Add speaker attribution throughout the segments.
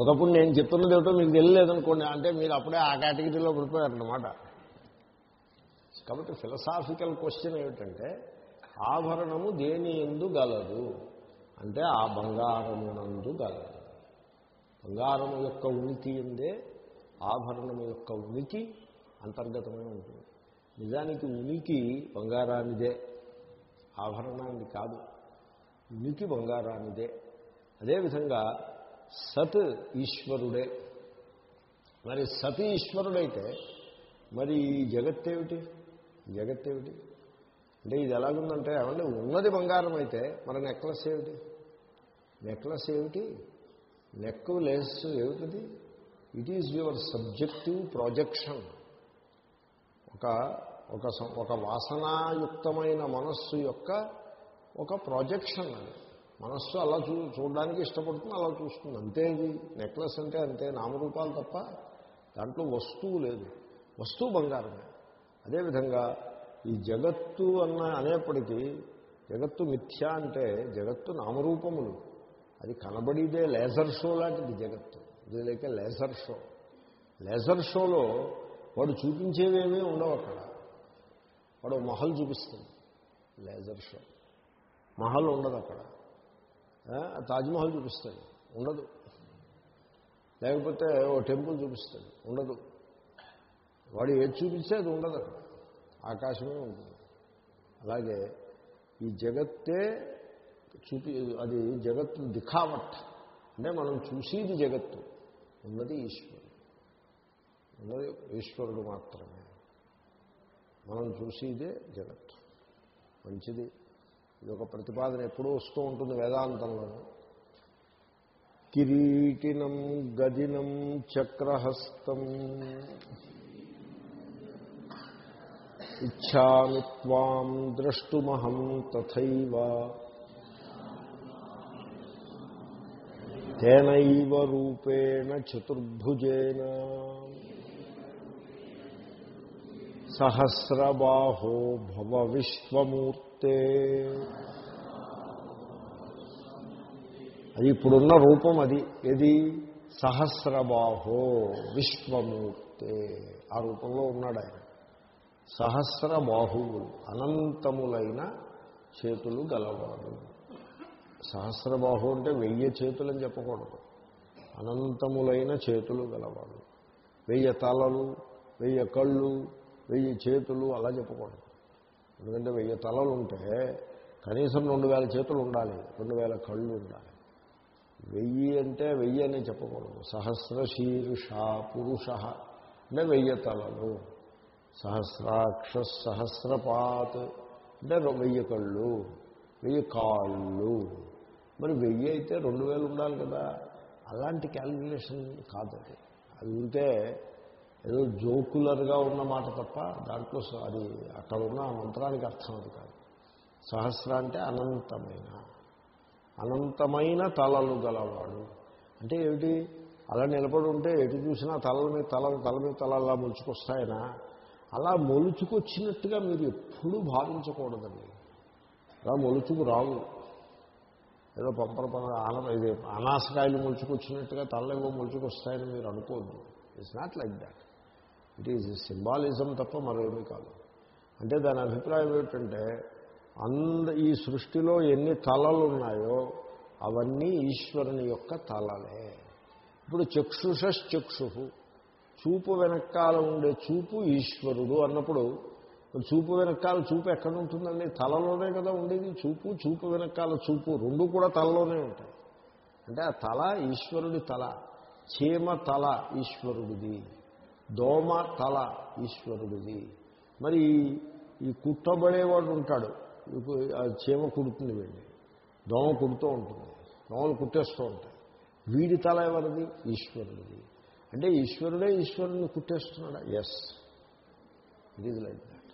Speaker 1: ఒకప్పుడు నేను చెప్తున్నది ఏమిటో మీకు తెలియలేదనుకోండి. అంటే మీరు అప్పుడే ఆ కేటగిరీలో పడిపోయారన్నమాట. కాబట్టి ఫిలసాఫికల్ క్వశ్చన్ ఏమిటంటే ఆభరణము దేని ఎందు గలదు? అంటే ఆ బంగారమునందు గలదు. బంగారము యొక్క ఉనికి ఎందే ఆభరణము యొక్క ఉనికి అంతర్గతమై ఉంటుంది. నిజానికి ఉనికి బంగారానిదే ఆభరణాన్ని కాదు. ఉనికి బంగారానిదే. అదేవిధంగా సత్ ఈశ్వరుడే. మరి సత్ ఈశ్వరుడైతే మరి ఈ జగత్తేమిటి? జగత్తేమిటి? అంటే ఇది ఎలాగుందంటే ఏమంటే ఉన్నది బంగారం అయితే మన నెక్లెస్ ఏమిటి? నెక్లెస్ ఏమిటి? నెక్ లెస్ ఏమిటిది? It is your subjective projection ఒక ఒక ఒక వాసనాయుక్తమైన మనస్సు యొక్క ఒక ప్రాజెక్షన్ అది. మనస్సు అలా చూ చూడడానికి ఇష్టపడుతుంది అలా చూస్తుంది. అంతే ఇది. నెక్లెస్ అంటే అంతే. నామరూపాలు తప్ప దాంట్లో వస్తువు లేదు. వస్తువు బంగారమే. అదేవిధంగా ఈ జగత్తు అన్న అనేప్పటికీ జగత్తు మిథ్య అంటే జగత్తు నామరూపములు. అది కనబడిదే లేజర్ షో లాంటిది జగత్తు. ఇది లేక లేజర్ షో. లేజర్ షోలో వాడు చూపించేవేమీ ఉండవు అక్కడ. వాడు మహల్ చూపిస్తుంది. Laser show. మహల్ ఉండదు అక్కడ. తాజ్మహల్ చూపిస్తాడు. ఉండదు. లేకపోతే ఓ టెంపుల్ చూపిస్తాడు. ఉండదు. వాడు ఏది చూపిస్తే అది ఉండదు అక్కడ. ఆకాశమే ఉంటుంది. అలాగే ఈ జగత్తే చూపి అది జగత్తు దిఖావట్ అంటే మనం చూసేది జగత్తు. ఉన్నది ఈశ్వరుడు. ఉన్నది ఈశ్వరుడు మాత్రమే. మనం చూసేదే జగత్తు. మంచిది. ఇది ఒక ప్రతిపాదన ఎప్పుడూ వస్తూ ఉంటుంది వేదాంతంలోనూ కిరీటినం గదినం చక్రహస్తం. ఇచ్చామి త్వాం ద్రష్టుమహం తథైవ. తేనైవ రూపేణ చతుర్భుజేన. సహస్రబాహో భవ విశ్వమూర్తే. అది ఇప్పుడున్న రూపం అది. ఏది? సహస్రబాహో విశ్వమూర్తే. ఆ రూపంలో ఉన్నాడు ఆయన సహస్ర బాహువులు అనంతములైన చేతులు గలవాడు. సహస్రబాహు అంటే వెయ్యి చేతులని చెప్పకూడదు. అనంతములైన చేతులు గలవాడు. వెయ్యి తలలు వెయ్యి కళ్ళు వెయ్యి చేతులు అలా చెప్పకూడదు. ఎందుకంటే వెయ్యి తలలు ఉంటే కనీసం రెండు వేల చేతులు ఉండాలి రెండు వేల కళ్ళు ఉండాలి. వెయ్యి అంటే వెయ్యి అని చెప్పకూడదు. సహస్ర శీర్ష పురుష అంటే వెయ్యి తలలు. సహస్రాక్ష సహస్రపాత్ అంటే వెయ్యి కళ్ళు వెయ్యి కాళ్ళు. మరి వెయ్యి అయితే రెండు వేలు ఉండాలి కదా. అలాంటి క్యాల్కులేషన్ కాదు అది. అది ఉంటే ఏదో జోకులర్గా ఉన్న మాట తప్ప దాంట్లో అది అక్కడ ఉన్న ఆ మంత్రానికి అర్థం అది కాదు. సహస్ర అంటే అనంతమైన. అనంతమైన తలలు గలవాడు. అంటే ఏమిటి? అలా నిలబడి ఉంటే ఎటు చూసినా తలల మీద తల తల మీద తల అలా మొలుచుకొస్తాయనా? అలా మొలుచుకొచ్చినట్టుగా మీరు ఎప్పుడూ భావించకూడదండి. అలా మొలుచుకు రావు. ఏదో పంపర పన ఆన ఇది అనాసకాయలు మొలుచుకొచ్చినట్టుగా తలలేవో మొలుచుకొస్తాయని మీరు అనుకోద్దు it's not like that it is symbolism తప్ప మరేమీ కాదు. అంటే దాని అభిప్రాయం ఏమిటంటే అంద ఈ సృష్టిలో ఎన్ని తలలు ఉన్నాయో అవన్నీ ఈశ్వరుని యొక్క తలలే. ఇప్పుడు చక్షుషశ్చక్షు చూపు వెనకాల ఉండే చూపు ఈశ్వరుడు అన్నప్పుడు చూపు వెనకాల చూపు ఎక్కడ ఉంటుందండి? తలలోనే కదా ఉండేది. చూపు చూపు వెనకాల చూపు రెండు కూడా తలలోనే ఉంటాయి. అంటే ఆ తల ఈశ్వరుడి తల చీమ తల ఈశ్వరుడిది. దోమ తల ఈశ్వరుడిది. మరి ఈ- కుట్టబడేవాడు ఉంటాడు. ఇప్పుడు ఆ చీమ కుడుతుంది వీడిని. దోమ కుడుతూ ఉంటుంది. దోమలు కుట్టేస్తూ ఉంటాయి. వీడి తల ఎవరిది? ఈశ్వరుడిది. అంటే ఈశ్వరుడే ఈశ్వరుని కుట్టేస్తున్నాడా? Yes it is like that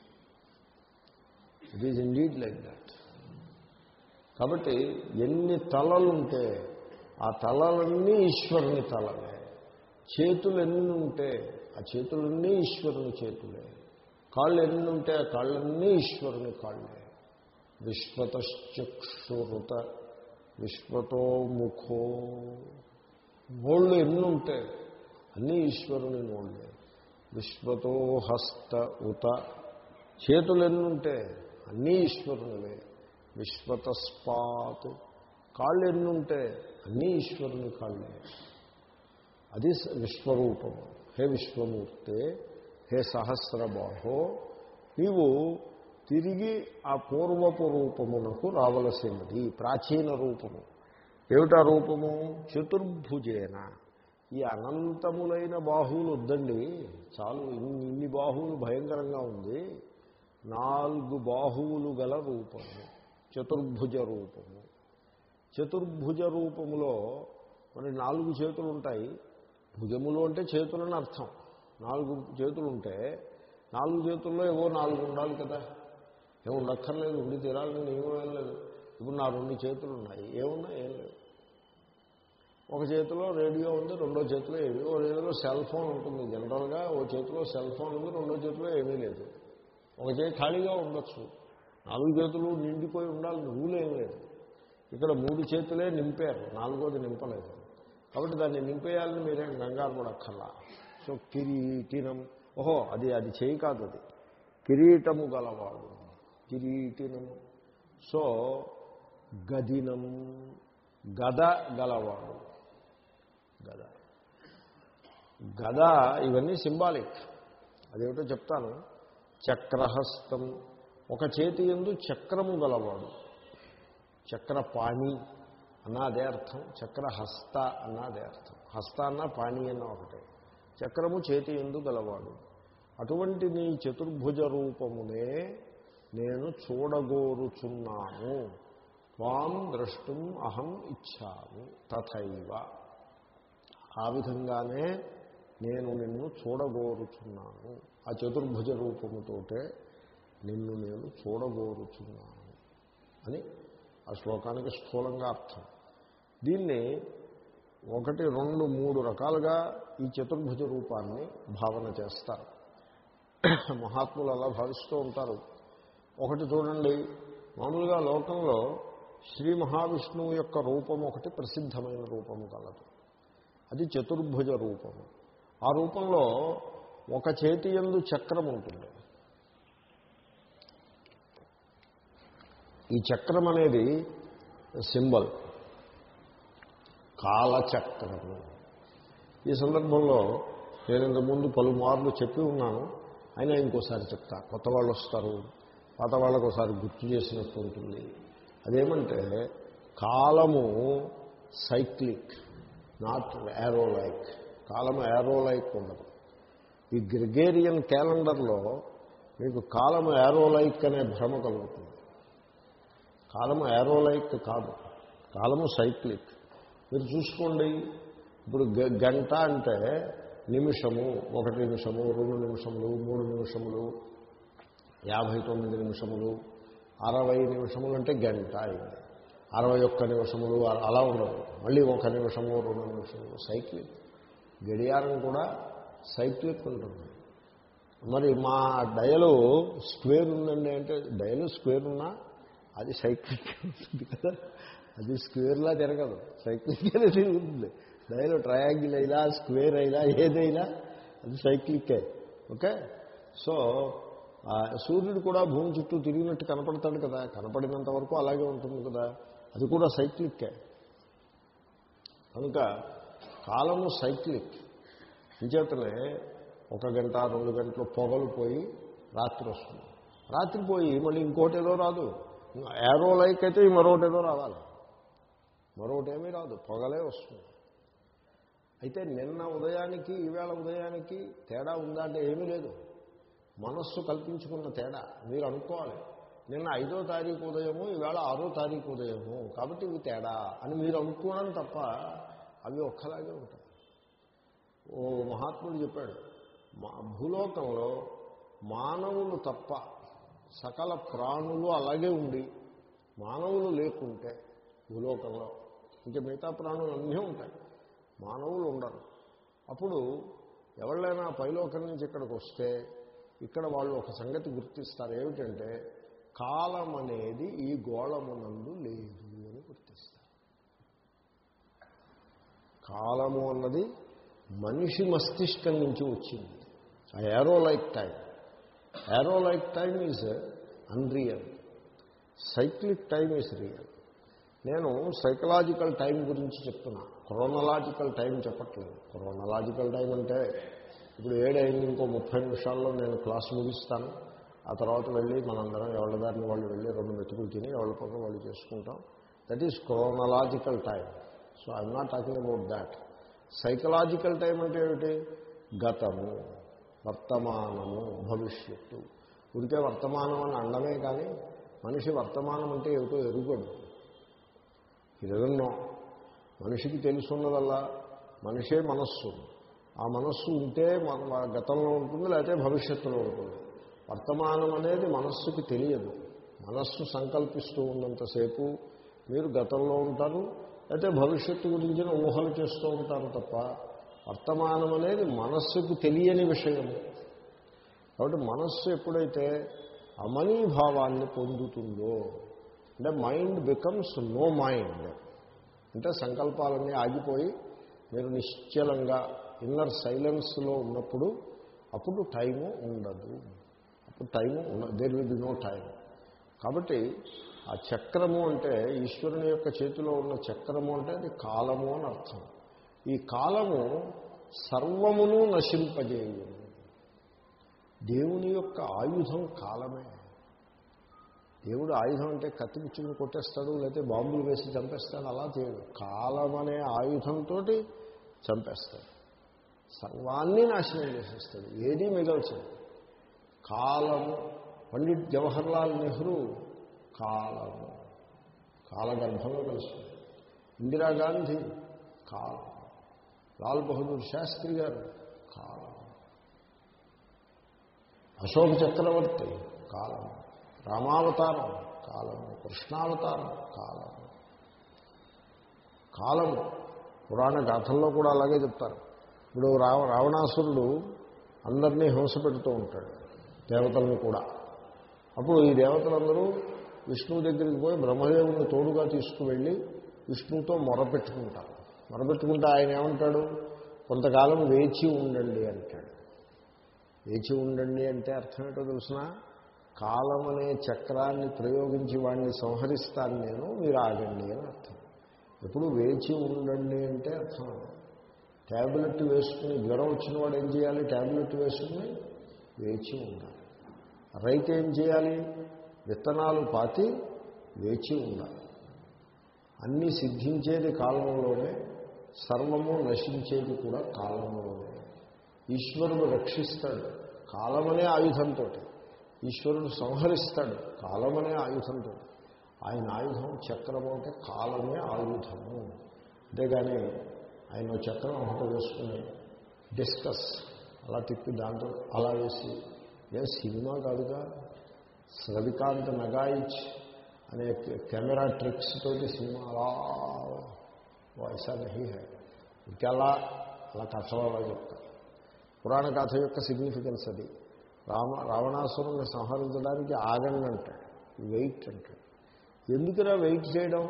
Speaker 1: it is indeed like that కాబట్టి ఎన్ని తలలుంటే ఆ తలలన్నీ ఈశ్వరుని తలలే. చేతులు ఎన్ని ఉంటే ఆ చేతులన్నీ ఈశ్వరుని చేతులే. కాళ్ళు ఎన్ని ఉంటే ఆ కాళ్ళన్నీ ఈశ్వరుని కాళ్ళే. విశ్వతశ్చక్షురుత విశ్వతో ముఖో. నోళ్ళు ఎన్ని ఉంటే అన్నీ ఈశ్వరుని నోళ్ళే విశ్వతో హస్త ఉత. చేతులు ఎన్నుంటే అన్నీ ఈశ్వరునివే. విశ్వతస్పాత్. కాళ్ళు ఎన్నుంటే అన్నీ ఈశ్వరుని కాళ్ళే. అది విశ్వరూపము. హే విశ్వమూర్తే హే సహస్రబాహో నీవు తిరిగి ఆ పూర్వపు రూపమునకు రావలసినది ప్రాచీన రూపము. ఏమిటా రూపము? చతుర్భుజేన. ఈ అనంతములైన బాహువులు వద్దండి. చాలు ఇన్ని ఇన్ని బాహువులు భయంకరంగా ఉంది. నాలుగు బాహువులు గల రూపము చతుర్భుజ రూపము. చతుర్భుజ రూపములో మరి నాలుగు చేతులు ఉంటాయి భుజములు అంటే చేతులని అర్థం. నాలుగు చేతులు ఉంటే నాలుగు చేతుల్లో ఏవో నాలుగు ఉండాలి కదా. ఏమి ఉండక్కర్లేదు ఉండి తీరాలని నియమం ఏం లేదు. ఇప్పుడు నా రెండు చేతులు ఉన్నాయి ఏమున్నా ఏం లేదు. ఒక చేతిలో రేడియో ఉంది రెండో చేతిలో ఏమి ఓ రేడియోలో సెల్ ఫోన్ ఉంటుంది జనరల్గా ఓ చేతిలో సెల్ ఫోన్ ఉంది రెండో చేతిలో ఏమీ లేదు. ఒక చేతి ఖాళీగా ఉండొచ్చు. నాలుగు చేతులు నిండిపోయి ఉండాలని రూల్ ఏం లేదు. ఇక్కడ మూడు చేతులే నింపారు నాలుగోది నింపలేదు. కాబట్టి దాన్ని నింపేయాలని మీరేం కంగారు పడక్కర్లా సో కిరీటినం ఓహో అది అది చేయి కాదు అది. కిరీటము గలవాడు. కిరీటినము. సో గదినం గద గలవాడు. గద. గద ఇవన్నీ సింబాలిక్. అదేమిటో చెప్తాను. చక్రహస్తం. ఒక చేతి ఎందు చక్రము గలవాడు. చక్రపాణి. అన్న అదే అర్థం చక్రహస్త అన్న అదే అర్థం. హస్త అన్న పాణి అన్న ఒకటే. చక్రము చేతి ఎందు గలవాడు. అటువంటి నీ చతుర్భుజ రూపమునే నేను చూడగోరుచున్నాను. వాం ద్రష్టం అహం ఇచ్చాను తథైవ. ఆ విధంగానే నేను నిన్ను చూడగోరుచున్నాను. ఆ చతుర్భుజ రూపముతోటే నిన్ను నేను చూడగోరుచున్నాను అని ఆ శ్లోకానికి స్థూలంగా అర్థం. దీన్ని ఒకటి రెండు మూడు రకాలుగా ఈ చతుర్భుజ రూపాన్ని భావన చేస్తారు. మహాత్ములు అలా భావిస్తూ ఉంటారు. ఒకటి చూడండి. మామూలుగా లోకంలో శ్రీ మహావిష్ణువు యొక్క రూపం ఒకటి ప్రసిద్ధమైన రూపము కలదు. అది చతుర్భుజ రూపము ఆ రూపంలో ఒక చేతి ఎందు చక్రం ఉంటుంది. ఈ చక్రం అనేది సింబల్. కాలచక్రము. ఈ సందర్భంలో నేను ఇంతకుముందు పలుమార్లు చెప్పి ఉన్నాను. అయినా ఇంకోసారి చెప్తా. కొత్త వాళ్ళు వస్తారు. పాత వాళ్ళకు ఒకసారి గుర్తు చేసినట్టు ఉంటుంది. అదేమంటే కాలము సైక్లిక్ నాట్ యారో లైక్ కాలము యారో లైక్ ఉండదు. ఈ గ్రిగేరియన్ క్యాలెండర్లో మీకు కాలము యారో లైక్ అనే భ్రమ కలుగుతుంది. కాలము యారో లైక్ కాదు. కాలము సైక్లిక్. మీరు చూసుకోండి. ఇప్పుడు గ- గంట అంటే నిమిషము ఒకటి నిమిషము రెండు నిమిషములు మూడు నిమిషములు యాభై తొమ్మిది నిమిషములు అరవై నిమిషములు అంటే గంట అయింది. అరవై ఒక్క నిమిషములు అలా ఉండదు. మళ్ళీ ఒక నిమిషము రెండు నిమిషములు సైక్లిక్ గడియారం కూడా సైక్లిక్ ఉంటుంది మరి మా డయలు స్క్వేర్ ఉందండి అంటే డయలు స్క్వేర్ ఉన్నా అది సైక్లిక్ ఉంటుంది కదా. అది స్క్వేర్లా తిరగదు. సైక్లిక్గానే తిరుగుతుంది డయలు ట్రయాంగిల్ అయినా స్క్వేర్ అయినా ఏదైనా అది సైక్లిక్కే ఓకే సో ఆ సూర్యుడు కూడా భూమి చుట్టూ తిరిగినట్టు కనపడతాడు కదా. కనపడినంత వరకు అలాగే ఉంటుంది కదా. అది కూడా సైక్లిక్కే కనుక కాలము సైక్లిక్ ఇంచేతనే ఒక గంట రెండు గంటలు పొగలు పోయి రాత్రి వస్తుంది. రాత్రి పోయి మళ్ళీ ఇంకోటి ఏదో రాదు. ఏరో లైక్ అయితే మరొకటి ఏదో రావాలి. మరొకటి ఏమీ రాదు పొగలే వస్తుంది. అయితే నిన్న ఉదయానికి ఈవేళ ఉదయానికి తేడా ఉందా అంటే ఏమీ లేదు. మనస్సు కల్పించుకున్న తేడా మీరు అనుకోవాలి. నిన్న ఐదో తారీఖు ఉదయము ఈవేళ ఆరో తారీఖు ఉదయము కాబట్టి ఇవి తేడా అని మీరు అనుకోవడం తప్ప అవి ఒక్కలాగే ఉంటాయి. ఓ మహాత్ముడు చెప్పాడు మా భూలోకంలో మానవులు తప్ప సకల ప్రాణులు అలాగే ఉండి మానవులు లేకుంటే భూలోకంలో ఇంకా మిగతా ప్రాణులు అన్నీ ఉంటాయి. మానవులు ఉండరు. అప్పుడు ఎవళ్ళైనా పైలోకం నుంచి ఇక్కడికి వస్తే ఇక్కడ వాళ్ళు ఒక సంగతి గుర్తిస్తారు. ఏమిటంటే కాలం అనేది ఈ గోళమునందు లేదు అని గుర్తిస్తారు. కాలము అన్నది మనిషి మస్తిష్కం నుంచి వచ్చింది. ఆ arrow like time. Arrow like time is unreal. Cyclic time is real. నేను సైకలాజికల్ టైం గురించి చెప్తున్నా. క్రోనలాజికల్ టైం చెప్పట్లేదు. క్రోనలాజికల్ టైం అంటే ఇప్పుడు ఏడైంది ఇంకో ముప్పై నిమిషాల్లో నేను క్లాస్ ముగిస్తాను. ఆ తర్వాత వెళ్ళి మనందరం ఎవరి దారిని వాళ్ళు వెళ్ళి రెండు మెతుకులు తిని ఎవరి పనులు వాళ్ళు చేసుకుంటాం. That is chronological time so I'm not talking about that psychological time అంటే ఏమిటి? గతము వర్తమానము భవిష్యత్తు. ఉడికే వర్తమానం అని అండమే కానీ మనిషి వర్తమానం అంటే ఏమిటో ఎరుగడు. ఇదన్నో మనిషికి తెలుసున్నదల్లా. మనిషే మనస్సు. ఆ మనస్సు ఉంటే మన గతంలో ఉంటుంది లేకపోతే భవిష్యత్తులో ఉంటుంది. వర్తమానం అనేది మనస్సుకి తెలియదు. మనస్సు సంకల్పిస్తూ ఉన్నంతసేపు మీరు గతంలో ఉంటారు అయితే భవిష్యత్తు గురించిన ఊహలు చేస్తూ ఉంటారు తప్ప వర్తమానం అనేది మనస్సుకు తెలియని విషయం కాబట్టి మనస్సు ఎప్పుడైతే అమనీభావాన్ని పొందుతుందో అంటే మైండ్ బికమ్స్ నో మైండ్. అంటే సంకల్పాలన్నీ ఆగిపోయి మీరు నిశ్చలంగా ఇన్నర్ సైలెన్స్లో ఉన్నప్పుడు అప్పుడు టైము ఉండదు. అప్పుడు time there will be no time కాబట్టి ఆ చక్రము అంటే ఈశ్వరుని యొక్క చేతిలో ఉన్న చక్రము అంటే అది కాలము అని అర్థం. ఈ కాలము సర్వమును నశింపజేయము దేవుని యొక్క ఆయుధం కాలమే. దేవుడు ఆయుధం అంటే కత్తి పిచ్చుకుని కొట్టేస్తాడు లేకపోతే బాంబులు వేసి చంపేస్తాడు అలా చేయడు. కాలం అనే ఆయుధంతో చంపేస్తాడు. సర్వాన్ని నాశనం చేసేస్తాడు. ఏదీ మిగల్చదు. కాలము పండిట్ జవహర్లాల్ నెహ్రూ కాలము. కాలగర్భంలో కలుస్తుంది ఇందిరాగాంధీ కాలం లాల్ బహదూర్ శాస్త్రి గారు కాలం అశోక చక్రవర్తి కాలం రామావతారం కాలము. కృష్ణావతారం కాలము. కాలము. పురాణ గాథల్లో కూడా అలాగే చెప్తారు. ఇప్పుడు రావ రావణాసురుడు అందరినీ హింస పెడుతూ ఉంటాడు దేవతలను కూడా. అప్పుడు ఈ దేవతలందరూ విష్ణువు దగ్గరికి పోయి బ్రహ్మదేవుని తోడుగా తీసుకువెళ్ళి విష్ణువుతో మొరపెట్టుకుంటారు మొరపెట్టుకుంటే ఆయన ఏమంటాడు? కొంతకాలం వేచి ఉండండి అంటాడు. వేచి ఉండండి అంటే అర్థం ఏంటో తెలిసిన? కాలం అనే చక్రాన్ని ప్రయోగించి వాడిని సంహరిస్తాను నేను మీరు ఆగండి అని అర్థం. ఎప్పుడు వేచి ఉండండి అంటే అర్థం. ట్యాబ్లెట్ వేసుకుని జ్వరం వచ్చిన వాడు ఏం చేయాలి? ట్యాబ్లెట్ వేసుకుని వేచి ఉండాలి. రైతు ఏం చేయాలి? విత్తనాలు పాతి వేచి ఉండాలి. అన్నీ సిద్ధించేది కాలంలోనే సర్వము నశించేది కూడా కాలంలోనే ఈశ్వరుడు రక్షిస్తాడు కాలమనే ఆయుధంతో ఈశ్వరుడు సంహరిస్తాడు కాలమనే ఆయుధంతో ఆయన ఆయుధం చక్రము అంటే కాలమే ఆయుధము. అంతేగాని ఆయన చక్రం ఒకటి వేసుకుని డిస్కస్ అలా తిప్పి దాంట్లో అలా వేసి ఏం సినిమా కాదుగా? రవికాంత్ నగాయిచ్ అనే కెమెరా ట్రిక్స్ తోటి సినిమా అలా వైసా నహి హై ఇంకా అలా అలా కథలు అలా చెప్తారు. పురాణ కథ యొక్క సిగ్నిఫికెన్స్ అది. రామ రావణాసురుని సంహరించడానికి ఆగండి అంటాడు వెయిట్ అంటాడు ఎందుకురా వెయిట్ చేయడం?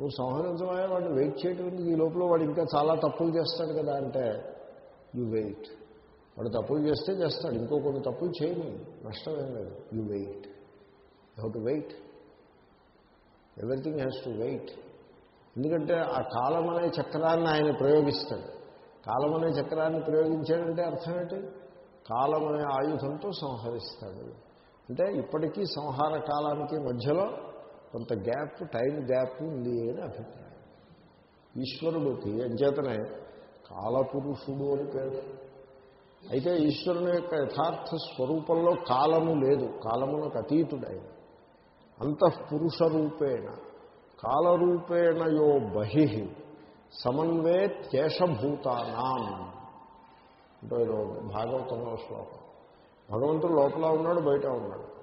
Speaker 1: నువ్వు సంహరించమయ్యా వాడిని వెయిట్ చేయడం ఈ లోపల వాడు ఇంకా చాలా తప్పులు చేస్తాడు కదా అంటే యు వెయిట్. వాడు తప్పులు చేస్తే చేస్తాడు. ఇంకో కొన్ని తప్పులు చేయని. నష్టం ఏం లేదు. You wait. You have to wait. Everything has to wait. ఎందుకంటే ఆ కాలం అనే చక్రాన్ని ఆయన ప్రయోగిస్తాడు. కాలం అనే చక్రాన్ని ప్రయోగించాడంటే అర్థం ఏంటి? కాలం అనే ఆయుధంతో సంహరిస్తాడు. అంటే ఇప్పటికీ సంహార కాలానికి మధ్యలో కొంత గ్యాప్ టైం గ్యాప్ ఉంది అని అభిప్రాయం. ఈశ్వరుడికి అంచేతనే కాలపురుషుడు అని పేరు. అయితే ఈశ్వరుని యొక్క యథార్థ స్వరూపంలో కాలము లేదు. కాలమునకు అతీతుడై అంతఃపురుష రూపేణ కాలరూపేణ యో బహి సమన్వేత్యేషభూతానాం అంటే ఏదో భాగవతంలో శ్లోకం. భగవంతుడు లోపల ఉన్నాడు బయట ఉన్నాడు.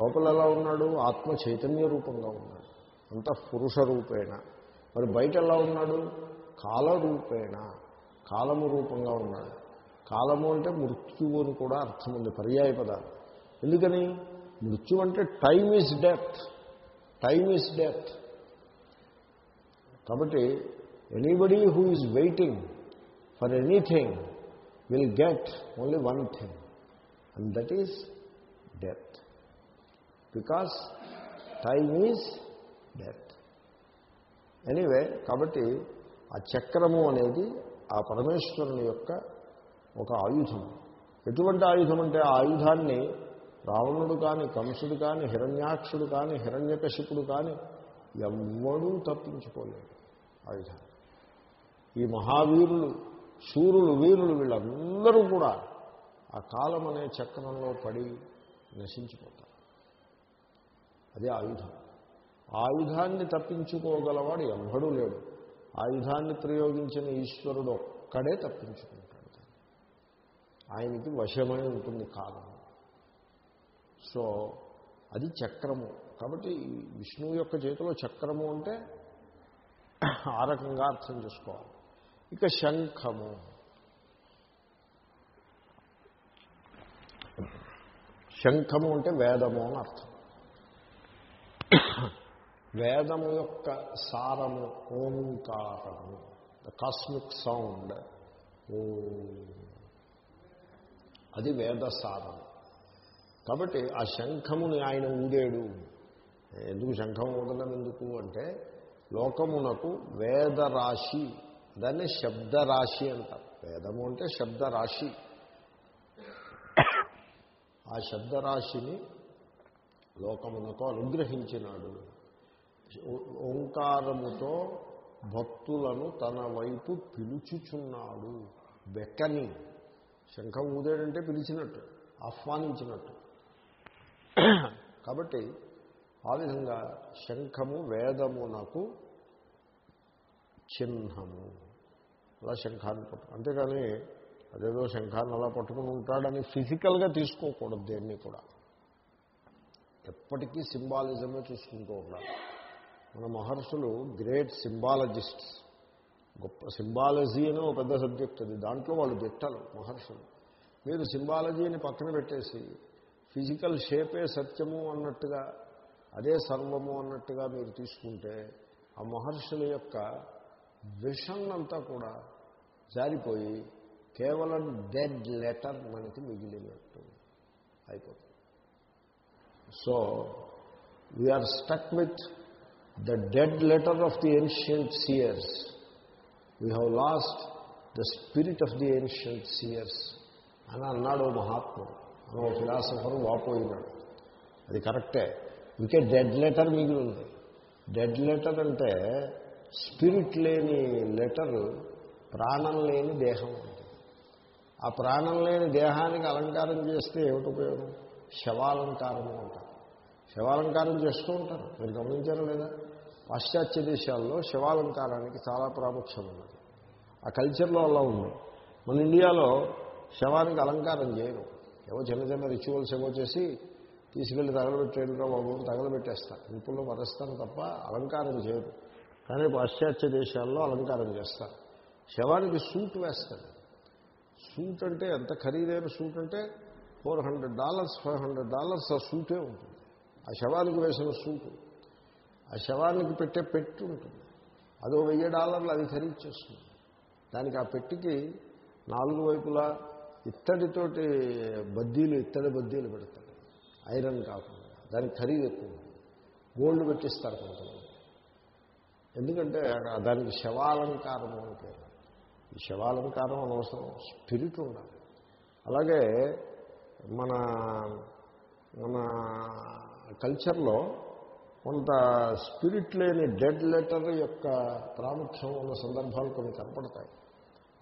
Speaker 1: లోపల ఎలా ఉన్నాడు? ఆత్మ చైతన్య రూపంగా ఉన్నాడు. అంతఃపురుష రూపేణ. మరి బయట ఎలా ఉన్నాడు? కాలరూపేణ కాలము రూపంగా ఉన్నాడు. కాలము అంటే మృత్యువు అని కూడా అర్థం ఉంది పర్యాయ పదాలు ఎందుకని? మృత్యు అంటే time is death. Time is death. కాబట్టి anybody who is waiting for anything will get only one thing and that is death because time is death anyway కాబట్టి ఆ చక్రము అనేది ఆ పరమేశ్వరుని యొక్క ఒక ఆయుధం. ఎటువంటి ఆయుధం అంటే ఆ ఆయుధాన్ని రావణుడు కానీ కంసుడు కానీ హిరణ్యాక్షుడు కానీ హిరణ్యకశిపుడు కానీ ఎవ్వడూ తప్పించుకోలేడు ఆయుధాన్ని. ఈ మహావీరులు శూరులు వీరులు వీళ్ళందరూ కూడా ఆ కాలం అనే చక్రంలో పడి నశించిపోతారు. అదే ఆయుధం. ఆయుధాన్ని తప్పించుకోగలవాడు ఎవ్వడూ లేడు. ఆయుధాన్ని ప్రయోగించిన ఈశ్వరుడు ఒక్కడే తప్పించుకుంటాడు. ఆయనకి వశమై ఉంటుంది కాలం. సో అది చక్రము. కాబట్టి విష్ణువు యొక్క చేతిలో చక్రము అంటే ఆ రకంగా అర్థం చేసుకోవాలి. ఇక శంఖము. శంఖము అంటే వేదము అని అర్థం. వేదము యొక్క సారము ఓంకారము ద కాస్మిక్ సౌండ్ ఓ. అది వేద సారము కాబట్టి ఆ శంఖముని ఆయన ఊడాడు ఎందుకు శంఖం ఊదడం ఎందుకు అంటే లోకమునకు వేదరాశి దాన్ని శబ్దరాశి అంటారు వేదము అంటే శబ్దరాశి. ఆ శబ్దరాశిని లోకమునకు అనుగ్రహించినాడు. ఓంకారముతో భక్తులను తన వైపు పిలుచుచున్నాడు. బెక్కని. శంఖం ఊదేడంటే పిలిచినట్టు ఆహ్వానించినట్టు. కాబట్టి ఆ విధంగా శంఖము వేదమునకు చిహ్నము. అలా శంఖాన్ని పట్టు అంతేకాని అదేదో శంఖాన్ని అలా పట్టుకుని ఉంటాడని ఫిజికల్గా తీసుకోకూడదు దేన్ని కూడా. ఎప్పటికీ సింబాలిజమే చూసుకుంటూ ఉండాలి. మన మహర్షులు గ్రేట్ సింబాలజిస్ట్స్. గొప్ప సింబాలజీ అని ఒక పెద్ద సబ్జెక్ట్ అది దాంట్లో వాళ్ళు దిట్టలు మహర్షులు. మీరు సింబాలజీని పక్కన పెట్టేసి ఫిజికల్ షేపే సత్యము అన్నట్టుగా అదే సర్వము అన్నట్టుగా మీరు తీసుకుంటే ఆ మహర్షుల యొక్క విషన్ అంతా కూడా జారిపోయి కేవలం డెడ్ లెటర్ మనకి మిగిలినట్టు అయిపోతుంది. So we're stuck with the dead letter of the ancient seers we have lost the spirit of the ancient seers అని అన్నాడు మహాత్ముడు. అని ఓ ఫిలాసఫర్ వాపోయినాడు. అది కరెక్టే ఇంకే డెడ్ లెటర్ మిగిలి ఉంది. డెడ్ లెటర్ అంటే స్పిరిట్ లేని లెటర్ ప్రాణం లేని దేహం. ఉంటుంది ఆ ప్రాణం లేని దేహానికి అలంకారం చేస్తే ఏమిటి ఉపయోగం? శవాలంకారము అంటారు. శవాలంకారం చేస్తూ ఉంటారు. మీరు గమనించారా లేదా? పాశ్చాత్య దేశాల్లో శవాలంకారానికి చాలా ప్రాముఖ్యం ఉన్నది. ఆ కల్చర్లో అలా ఉంది. మన ఇండియాలో శవానికి అలంకారం చేయరు. ఏవో చిన్న చిన్న రిచువల్స్ ఏవో చేసి తీసుకెళ్ళి తగలబెట్టేందులో బాబు తగలబెట్టేస్తారు. నిపుణులు మరస్తాను తప్ప అలంకారం చేయరు. కానీ పాశ్చాత్య దేశాల్లో అలంకారం చేస్తారు. శవానికి సూట్ వేస్తారు. సూట్ అంటే ఎంత ఖరీదైన సూట్ అంటే four hundred dollars five hundred dollars ఆ సూటే ఉంటుంది. ఆ శవానికి వేసిన సూటు. ఆ శవానికి పెట్టే పెట్టి ఉంటుంది. అదో వెయ్యి డాలర్లు అది ఖరీదు చేస్తుంది. దానికి ఆ పెట్టికి నాలుగు వైపులా ఇత్తడితోటి బద్దీలు ఇత్తడి బద్దీలు పెడతారు. ఐరన్ కాకుండా. దానికి ఖరీదు ఎక్కువ గోల్డ్ పెట్టిస్తారు కొంతమంది. ఎందుకంటే దానికి శవాలంకారం అంటే ఈ శవాలంకారం అనవసరం స్పిరిట్ ఉండాలి. అలాగే మన మన కల్చర్లో కొంత స్పిరిట్ లేని డెడ్ లెటర్ యొక్క ప్రాముఖ్యం ఉన్న సందర్భాలు కొన్ని కనపడతాయి.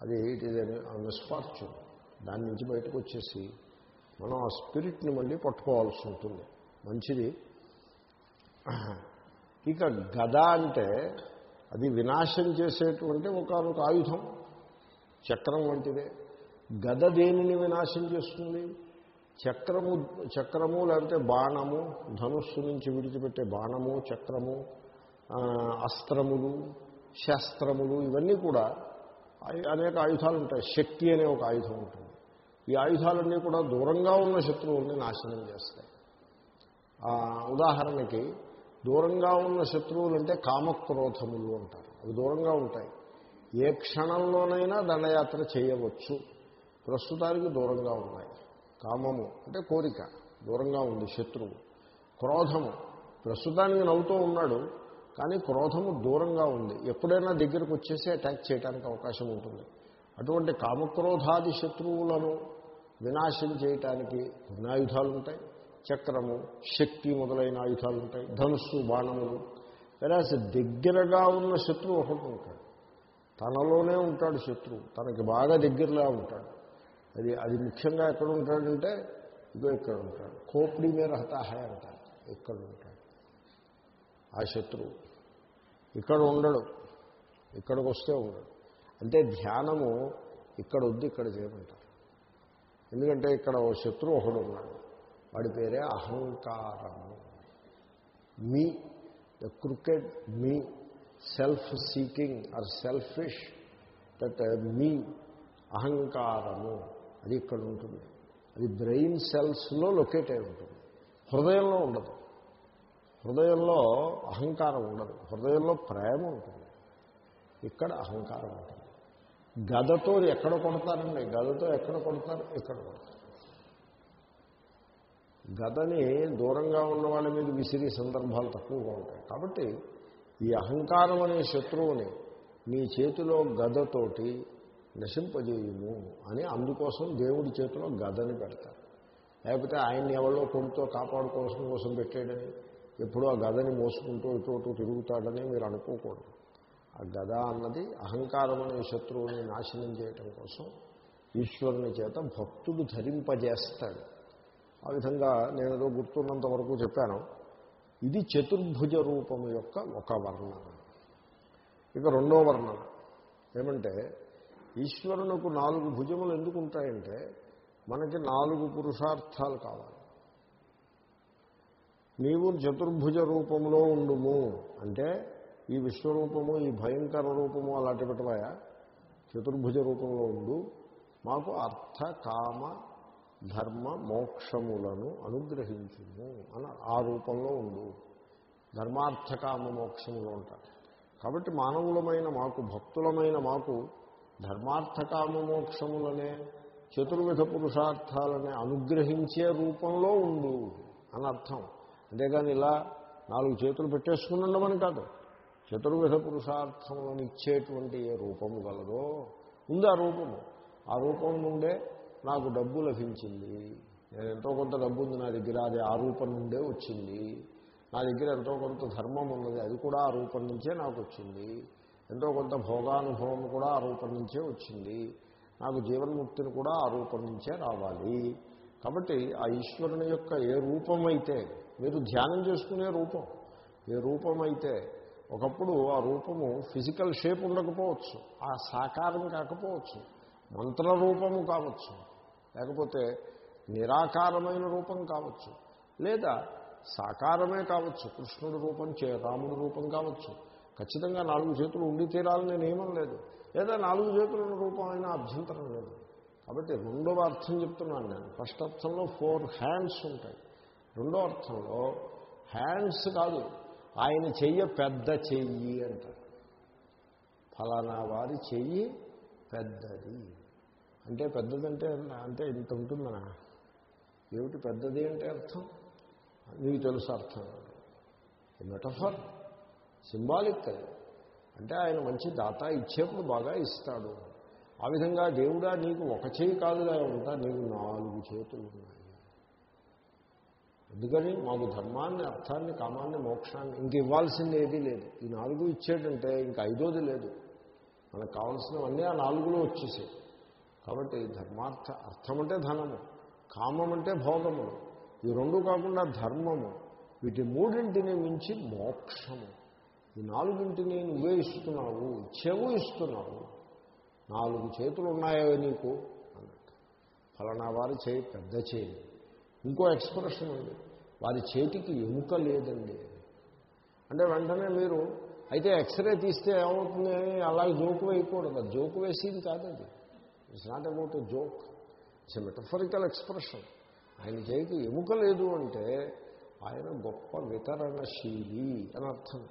Speaker 1: అది ఇట్ ఈజ్ మిస్ఫార్చ్యూన్. దాని నుంచి బయటకు వచ్చేసి మనం ఆ స్పిరిట్ని మళ్ళీ పట్టుకోవాల్సి ఉంటుంది. మంచిది. ఇక గద అంటే అది వినాశం చేసేటువంటి ఒక ఆయుధం చక్రం వంటిదే. గద దేనిని వినాశం చేస్తుంది? చక్రము చక్రము లేకపోతే బాణము ధనుస్సు నుంచి విడిచిపెట్టే బాణము చక్రము అస్త్రములు శస్త్రములు ఇవన్నీ కూడా అనేక ఆయుధాలు ఉంటాయి. శక్తి అనే ఒక ఆయుధం ఉంటుంది. ఈ ఆయుధాలన్నీ కూడా దూరంగా ఉన్న శత్రువుల్ని నాశనం చేస్తాయి. ఉదాహరణకి దూరంగా ఉన్న శత్రువులు అంటే కామక్రోధములు అంటారు. అవి దూరంగా ఉంటాయి. ఏ క్షణంలోనైనా దండయాత్ర చేయవచ్చు. ప్రస్తుతానికి దూరంగా ఉన్నాయి. కామము అంటే కోరిక దూరంగా ఉంది శత్రువు. క్రోధము ప్రస్తుతానికి నవ్వుతూ ఉన్నాడు కానీ క్రోధము దూరంగా ఉంది. ఎప్పుడైనా దగ్గరకు వచ్చేసి అటాక్ చేయడానికి అవకాశం ఉంటుంది. అటువంటి కామక్రోధాది శత్రువులను వినాశం చేయటానికి కొన్ని ఉంటాయి. చక్రము శక్తి మొదలైన ఆయుధాలు ఉంటాయి. ధనుస్సు బాణములు. వెరాసి దగ్గరగా ఉన్న శత్రువు ఒకటి ఉంటాడు. తనలోనే ఉంటాడు శత్రువు. తనకి బాగా దగ్గరలా ఉంటాడు. అది అది ముఖ్యంగా ఎక్కడ ఉంటాడంటే ఇదో ఇక్కడ ఉంటాడు. కోపిడి మీద హతాహాయ అంటాడు ఇక్కడ ఉంటాడు? ఆ శత్రువు. ఇక్కడ ఉండడు. ఇక్కడికి వస్తే ఉండడు. అంటే ధ్యానము ఇక్కడ వద్దు ఇక్కడ చేయమంటారు. ఎందుకంటే ఇక్కడ ఓ శత్రువు ఒకడు ఉన్నాడు. వాడి పేరే అహంకారము. Me the cricket me self seeking or selfish that me అహంకారము. అది ఇక్కడ ఉంటుంది. అది బ్రెయిన్ సెల్స్లో లొకేట్ అయి ఉంటుంది. హృదయంలో ఉండదు. హృదయంలో అహంకారం ఉండదు. హృదయంలో ప్రేమ ఉంటుంది. ఇక్కడ అహంకారం ఉంటుంది. గదతో ఎక్కడ కొడతారండి? గదతో ఎక్కడ కొడతారు? ఇక్కడ కొడతారు. గదని దూరంగా ఉన్న వాళ్ళ మీద విసిరి సందర్భాలు తక్కువగా ఉంటాయి. కాబట్టి ఈ అహంకారం అనే శత్రువుని మీ చేతిలో గదతోటి నశింపజేయము అని అందుకోసం దేవుడి చేతిలో గదని పెడతారు. లేకపోతే ఆయన్ని ఎవరో కొడుతో కాపాడుకోవాల్సిన కోసం పెట్టాడని ఎప్పుడూ ఆ గదని మోసుకుంటూ ఇటు తిరుగుతాడని మీరు అనుకోకూడదు. ఆ గద అన్నది అహంకారం అనే శత్రువుని నాశనం చేయటం కోసం ఈశ్వరుని చేత భక్తుడు ధరింపజేస్తాడు. ఆ విధంగా నేను ఏదో గుర్తున్నంత వరకు చెప్పాను. ఇది చతుర్భుజ రూపము యొక్క ఒక వర్ణన. ఇక రెండో వర్ణన ఏమంటే ఈశ్వరునకు నాలుగు భుజములు ఎందుకు ఉంటాయంటే మనకి నాలుగు పురుషార్థాలు కావాలి. నీవు చతుర్భుజ రూపంలో ఉండుము అంటే ఈ విశ్వరూపము ఈ భయంకర రూపము అలాంటి పెట్టవాయా చతుర్భుజ రూపంలో ఉండు. మాకు అర్థ కామ ధర్మ మోక్షములను అనుగ్రహించుము అని ఆ రూపంలో ఉండు. ధర్మార్థకామ మోక్షములు ఉంటారు కాబట్టి మానవులమైన మాకు భక్తులమైన మాకు ధర్మార్థకామ మోక్షములనే చతుర్విధ పురుషార్థాలనే అనుగ్రహించే రూపంలో ఉండు అని అర్థం. అంతేగాని ఇలా నాలుగు చేతులు పెట్టేసుకుని కాదు. చతుర్విధ పురుషార్థములను ఇచ్చేటువంటి ఏ రూపము గలదో ఉంది ఆ రూపము. ఆ రూపం నుండే నాకు డబ్బు లభించింది. నేను ఎంతో కొంత డబ్బు ఉంది నా దగ్గర అది ఆ రూపం నుండే వచ్చింది. నా దగ్గర ఎంతో కొంత ధర్మం ఉన్నది అది కూడా ఆ రూపం నుంచే నాకు వచ్చింది. ఎంతో కొంత భోగానుభవం కూడా ఆ రూపం నుంచే వచ్చింది. నాకు జీవన్ముక్తిని కూడా ఆ రూపం నుంచే రావాలి. కాబట్టి ఆ ఈశ్వరుని యొక్క ఏ రూపమైతే మీరు ధ్యానం చేసుకునే రూపం ఏ రూపమైతే ఒకప్పుడు ఆ రూపము ఫిజికల్ షేప్ ఉండకపోవచ్చు ఆ సాకారం కాకపోవచ్చు మంత్రరూపము కావచ్చు లేకపోతే నిరాకారమైన రూపం కావచ్చు లేదా సాకారమే కావచ్చు కృష్ణుడి రూపం చే రాముడి రూపం కావచ్చు. ఖచ్చితంగా నాలుగు చేతులు ఉండి తీరాలని నియమం లేదు. లేదా నాలుగు చేతుల రూపం అయినా అభ్యంతరం లేదు. కాబట్టి రెండవ అర్థం చెప్తున్నాను నేను. ఫస్ట్ అర్థంలో ఫోర్ హ్యాండ్స్ ఉంటాయి. రెండో అర్థంలో హ్యాండ్స్ కాదు ఆయన చెయ్య పెద్ద చెయ్యి అంటారు. ఫలానా వారి చెయ్యి పెద్దది. అంటే పెద్దదంటే అంటే ఇంత ఉంటుందనా ఏమిటి పెద్దది అంటే అర్థం? నీకు తెలుసు అర్థం. మెటఫర్ సింబాలిక్ అది. అంటే ఆయన మంచి దాత ఇచ్చేప్పుడు బాగా ఇస్తాడు. ఆ విధంగా దేవుడా నీకు ఒక చేయి కాదుగా ఉంటా నీకు నాలుగు చేతులు ఉన్నాయి. ఎందుకని? మాకు ధర్మాన్ని అర్థాన్ని కామాన్ని మోక్షాన్ని ఇంక ఇవ్వాల్సింది ఏదీ లేదు. ఈ నాలుగు ఇచ్చేటంటే ఇంక ఐదోది లేదు. మనకు కావాల్సినవన్నీ ఆ నాలుగులో వచ్చేసాయి. కాబట్టి ధర్మార్థ అర్థం అంటే ధనము కామం అంటే భోగములు ఈ రెండు కాకుండా ధర్మము. వీటి మూడింటిని మించి మోక్షము. ఈ నాలుగింటిని నువ్వే ఇస్తున్నావు చెవు ఇస్తున్నావు. నాలుగు చేతులు ఉన్నాయో నీకు? అన్నట్టు. ఫలానా వారి చేయి పెద్ద చేయి. ఇంకో ఎక్స్ప్రెషన్ ఉంది. వారి చేతికి ఎముక లేదండి. అంటే వెంటనే మీరు అయితే ఎక్స్రే తీస్తే ఏమవుతుంది అలాగే జోకు వేయకూడదు జోకు వేసేది కాదండి it's not about a joke it's a metaphorical expression ఆయన చేతికి ఎముక లేదు అంటే ఆయన గొప్ప వితరణశీలి అని అర్థం.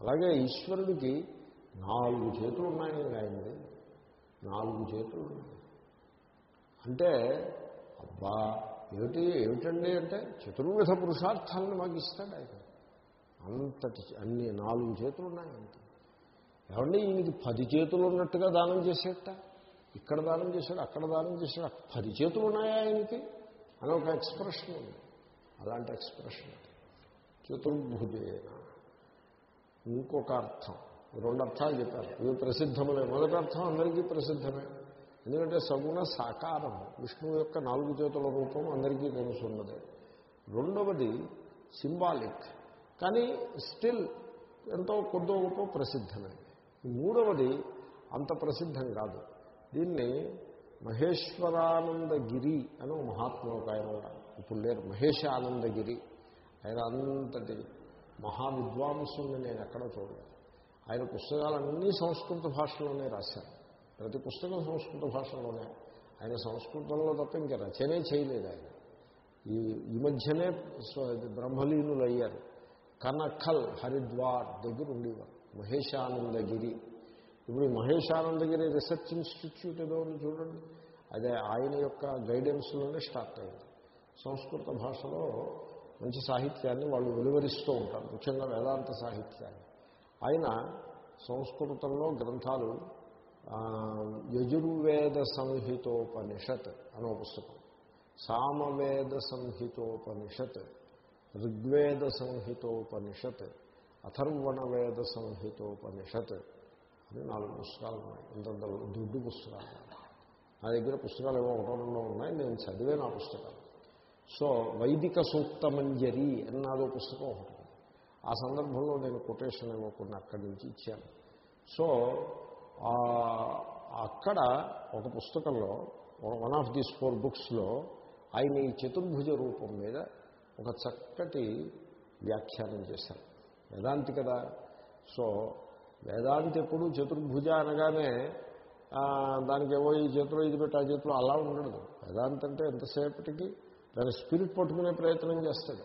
Speaker 1: అలాగే ఈశ్వరుడికి నాలుగు చేతులు ఉన్నాయండి ఆయనది నాలుగు చేతులు ఉన్నాయి. అంటే అబ్బా ఏమిటి ఏమిటండి అంటే చతుర్విధ పురుషార్థాలను మాకు ఇస్తాడు ఆయన. అంతటి అన్ని నాలుగు చేతులు ఉన్నాయి అంతే ఏమండి ఈయనకి పది చేతులు ఉన్నట్టుగా దానం చేసేట? ఇక్కడ దానం చేశాడు అక్కడ దానం చేశాడు పది చేతులు ఉన్నాయా ఆయనకి? అని ఒక ఎక్స్ప్రెషన్ ఉంది. అలాంటి ఎక్స్ప్రెషన్ చతుర్భుజేన. ఇంకొక అర్థం. రెండు అర్థాలు చెప్పారు. ఇవి ప్రసిద్ధములే. మొదటి అర్థం అందరికీ ప్రసిద్ధమే. ఎందుకంటే సగుణ సాకారం. విష్ణువు యొక్క నాలుగు చేతుల రూపం అందరికీ తెలుసున్నదే రెండవది సింబాలిక్. కానీ స్టిల్ ఎంతో కొద్దో గొప్ప ప్రసిద్ధమే. మూడవది అంత ప్రసిద్ధం కాదు. దీన్ని మహేశ్వరానందగిరి అని ఒక మహాత్ముడు ఒక ఆయన ఇప్పుడు లేరు మహేష ఆనందగిరి ఆయన అంతటి మహావిద్వాంసుని నేను ఎక్కడ చూడలేదు. ఆయన పుస్తకాలన్నీ సంస్కృత భాషలోనే రాశారు. ప్రతి పుస్తకం సంస్కృత భాషలోనే. ఆయన సంస్కృతంలో తప్ప ఇంకా రచనే చేయలేదు ఆయన. ఈ ఈ మధ్యనే బ్రహ్మలీనులు అయ్యారు కనఖల్ హరిద్వార్ దగ్గర ఉండేవారు మహేశానందగిరి. ఇప్పుడు ఈ మహేశానందగిరి రీసెర్చ్ ఇన్స్టిట్యూట్ ఏదో ఉంది చూడండి. అదే ఆయన యొక్క గైడెన్స్లోనే స్టార్ట్ అయింది. సంస్కృత భాషలో మంచి సాహిత్యాన్ని వాళ్ళు వెలువరిస్తూ ఉంటారు. ముఖ్యంగా వేదాంత సాహిత్యాన్ని. ఆయన సంస్కృతంలో గ్రంథాలు యజుర్వేద సంహితోపనిషత్ అనే పుస్తకం. సామవేద సంహితోపనిషత్ ఋగ్వేద సంహితోపనిషత్ అథర్వణ వేద సంహితోపనిషత్ అని నాలుగు పుస్తకాలు ఉన్నాయి. ఇంతంత దుడ్డు పుస్తకాలు. నా దగ్గర పుస్తకాలు ఏమో ఒకటో రెండో ఉన్నాయి. నేను చదివే నా పుస్తకాలు. సో వైదిక సూక్తమంజరి అని నాదో పుస్తకం ఒకటి ఆ సందర్భంలో నేను కొటేషన్ ఏమో కొన్ని అక్కడి నుంచి ఇచ్చాను. సో అక్కడ ఒక పుస్తకంలో వన్ ఆఫ్ దీస్ ఫోర్ బుక్స్లో ఆయన ఈ చతుర్భుజ రూపం మీద ఒక చక్కటి వ్యాఖ్యానం చేశారు. వేదాంతి కదా. సో వేదాంతి ఎప్పుడు చతుర్భుజ అనగానే దానికి ఏవో ఈ చేతిలో ఇది పెట్టి ఆ చేతిలో అలా ఉండదు వేదాంతి అంటే ఎంతసేపటికి దాని స్పిరిట్ పట్టుకునే ప్రయత్నం చేస్తాడు.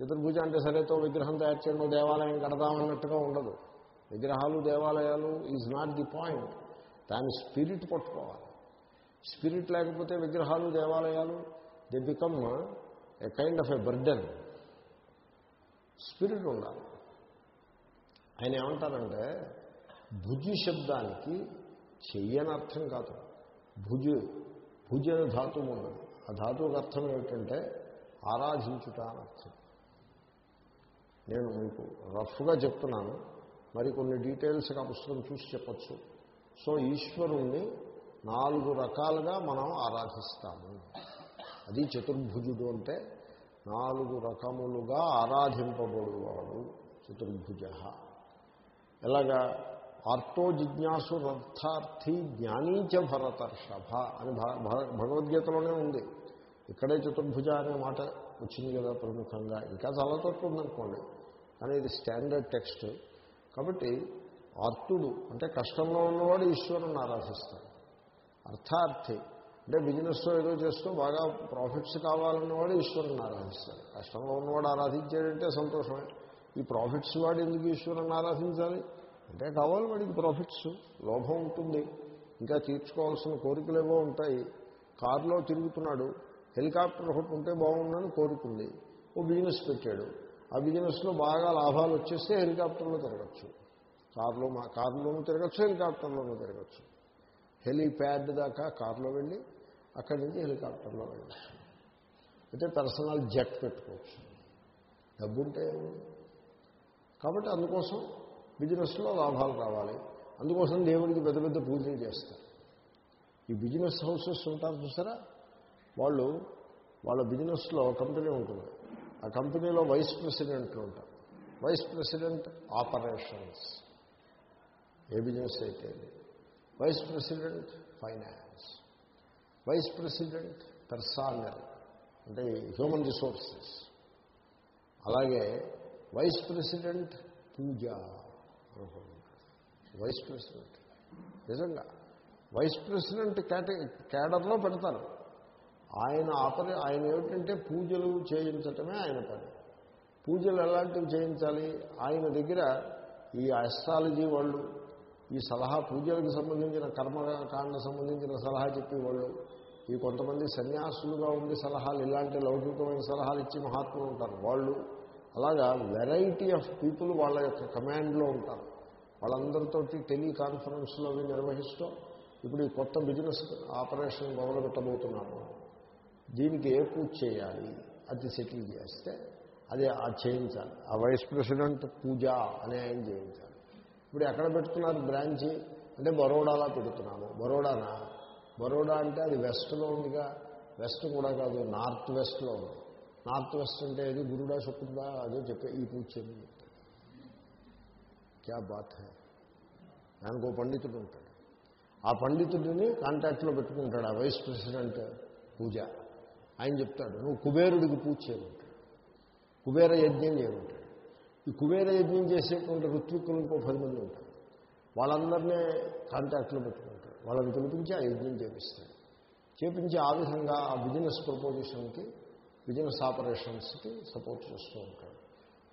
Speaker 1: చతుర్భుజ అంటే సరేతో విగ్రహం తయారు చేయడం దేవాలయం కడదామన్నట్టుగా ఉండదు. విగ్రహాలు దేవాలయాలు ఈజ్ నాట్ ది పాయింట్ దాని స్పిరిట్ పట్టుకోవాలి. స్పిరిట్ లేకపోతే విగ్రహాలు దేవాలయాలు they become a kind of a burden spirit ఉండాలి. ఆయన ఏమంటారంటే భుజి శబ్దానికి చెయ్యని అర్థం కాదు. భుజు భుజ ధాతువు ఉన్నది. ఆ ధాతువుకి అర్థం ఏమిటంటే ఆరాధించుట అని అర్థం. నేను మీకు రఫ్గా చెప్తున్నాను మరి కొన్ని డీటెయిల్స్గా పుస్తకం చూసి చెప్పచ్చు. సో ఈశ్వరుణ్ణి నాలుగు రకాలుగా మనం ఆరాధిస్తాము. అది చతుర్భుజుడు అంటే నాలుగు రకములుగా ఆరాధింపబడువాడు చతుర్భుజ. ఎలాగా? ఆర్తో జిజ్ఞాసు రర్థార్థి జ్ఞానీచ భరతర్షభ అని భ- భ- భగవద్గీతలోనే ఉంది. ఇక్కడే చతుర్భుజ అనే మాట వచ్చింది కదా ప్రముఖంగా. ఇంకా చాలా తక్కువ ఉందనుకోండి. కానీ ఇది స్టాండర్డ్ టెక్స్ట్. కాబట్టి అర్థుడు అంటే కష్టంలో ఉన్నవాడు ఈశ్వరుని ఆరాధిస్తాడు. అర్థార్థి అంటే బిజినెస్లో ఏదో చేస్తూ బాగా ప్రాఫిట్స్ కావాలన్నవాడు ఈశ్వరుని ఆరాధిస్తాడు. కష్టంలో ఉన్నవాడు ఆరాధించాడంటే సంతోషమే. ఈ ప్రాఫిట్స్ వాడు ఎందుకు ఈశ్వరుని ఆరాధించాలి? అంటే కావాలి వాడికి ప్రాఫిట్స్ లోభం ఉంటుంది. ఇంకా తీర్చుకోవాల్సిన కోరికలు ఏవో ఉంటాయి. కారులో తిరుగుతున్నాడు. హెలికాప్టర్ ఒకటి ఉంటే బాగుందని కోరుకుంది. ఓ బిజినెస్ పెట్టాడు. ఆ బిజినెస్లో బాగా లాభాలు వచ్చేస్తే హెలికాప్టర్లో తిరగచ్చు. కారులో మా కారులోనూ తిరగచ్చు హెలికాప్టర్లోనూ తిరగచ్చు. హెలీప్యాడ్ దాకా కారులో వెళ్ళి అక్కడి నుంచి హెలికాప్టర్లో వెళ్ళచ్చు. అయితే పర్సనల్ జెట్ పెట్టుకోవచ్చు. డబ్బుంటే కాబట్టి అందుకోసం బిజినెస్లో లాభాలు రావాలి. అందుకోసం దేవుడికి పెద్ద పెద్ద పూజలు చేస్తారు. ఈ బిజినెస్ హౌసెస్ ఉంటారు చూసారా? వాళ్ళు వాళ్ళ బిజినెస్లో కంపెనీ ఉంటుంది. ఆ కంపెనీలో వైస్ ప్రెసిడెంట్లు ఉంటారు. Vice president operations. ఏ బిజినెస్ అయితే vice president finance. Vice president personnel. అంటే హ్యూమన్ రిసోర్సెస్. అలాగే vice president puja vice president. నిజంగా వైస్ ప్రెసిడెంట్ కేట కేడర్లో పెడతారు. ఆయన ఆపరే ఆయన ఏమిటంటే పూజలు చేయించటమే ఆయన పని. పూజలు ఎలాంటివి చేయించాలి? ఆయన దగ్గర ఈ అస్ట్రాలజీ వాళ్ళు ఈ సలహా పూజలకు సంబంధించిన కర్మకాండ సంబంధించిన సలహా చెప్పేవాళ్ళు ఈ కొంతమంది సన్యాసులుగా ఉండి సలహాలు ఇలాంటి లౌకికమైన సలహాలు ఇచ్చి మహాత్ములు ఉంటారు. వాళ్ళు అలాగా వెరైటీ ఆఫ్ పీపుల్ వాళ్ళ యొక్క కమాండ్లో ఉంటారు. వాళ్ళందరితోటి టెలికాన్ఫరెన్స్లో అవి నిర్వహిస్తూ ఇప్పుడు ఈ కొత్త బిజినెస్ ఆపరేషన్ మొదలుపెట్టబోతున్నాము దీనికి ఏ పూజ చేయాలి? అది సెటిల్ చేస్తే అది ఆ చేయించాలి ఆ వైస్ ప్రెసిడెంట్ పూజ అనే ఆయన చేయించాలి. ఇప్పుడు ఎక్కడ పెడుతున్నారు బ్రాంచి అంటే బరోడాలా పెడుతున్నాము. బరోడానా? బరోడా అంటే అది వెస్ట్లో ఉందిగా. వెస్ట్ కూడా కాదు నార్త్ వెస్ట్లో ఉంది. నార్త్ వెస్ట్ అంటే ఏది? గురుడా శుక్రుడా అదే చెప్పే ఈ పూజ చేయండి క్యా బాత్ దానికి ఓ పండితుడు ఉంటాడు. ఆ పండితుడిని కాంటాక్ట్లో పెట్టుకుంటాడు ఆ వైస్ ప్రెసిడెంట్ పూజ. ఆయన చెప్తాడు నువ్వు కుబేరుడికి పూజ చేయమంటాడు. కుబేర యజ్ఞం చేయమంటాడు. ఈ కుబేర యజ్ఞం చేసేటువంటి ఋత్విక్కులు ఇంకో పది మంది ఉంటారు. వాళ్ళందరినీ కాంటాక్ట్లో పెట్టుకుంటాడు. వాళ్ళని పిలిపించి ఆ యజ్ఞం చేపిస్తాడు. చేపించి ఆ విధంగా ఆ బిజినెస్ ప్రపోజిషన్కి బిజినెస్ ఆపరేషన్స్కి సపోర్ట్ చేస్తూ ఉంటాడు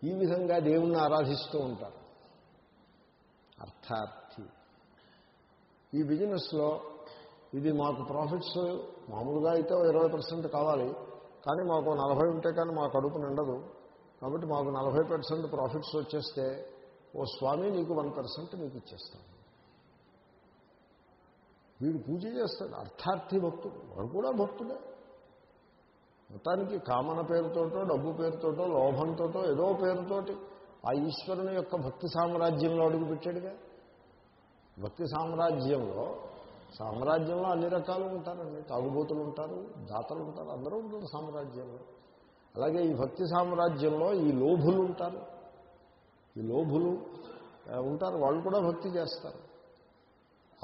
Speaker 1: ఈ విధంగా దేవుణ్ణి ఆరాధిస్తూ ఉంటారు. అర్థార్థి. ఈ బిజినెస్లో ఇది మాకు ప్రాఫిట్స్ మామూలుగా అయితే ఇరవై పర్సెంట్ కావాలి కానీ మాకు నలభై ఉంటే కానీ మా అడుపు నిండదు. కాబట్టి మాకు నలభై పర్సెంట్ ప్రాఫిట్స్ వచ్చేస్తే ఓ స్వామి నీకు వన్ పర్సెంట్ నీకు ఇచ్చేస్తాను వీడు పూజ చేస్తాడు. అర్థార్థి భక్తుడు. వాడు కూడా భక్తుడే. మొత్తానికి కామన పేరుతోటో డబ్బు పేరుతోటో లోభంతోటో ఏదో పేరుతోటి ఆ ఈశ్వరుని యొక్క భక్తి సామ్రాజ్యంలో అడుగుపెట్టాడుగా. భక్తి సామ్రాజ్యంలో సామ్రాజ్యంలో అన్ని రకాలు ఉంటారండి. తాగుబోతులు ఉంటారు దాతలు ఉంటారు అందరూ ఉంటారు సామ్రాజ్యంలో. అలాగే ఈ భక్తి సామ్రాజ్యంలో ఈ లోభులు ఉంటారు. ఈ లోభులు ఉంటారు. వాళ్ళు కూడా భక్తి చేస్తారు.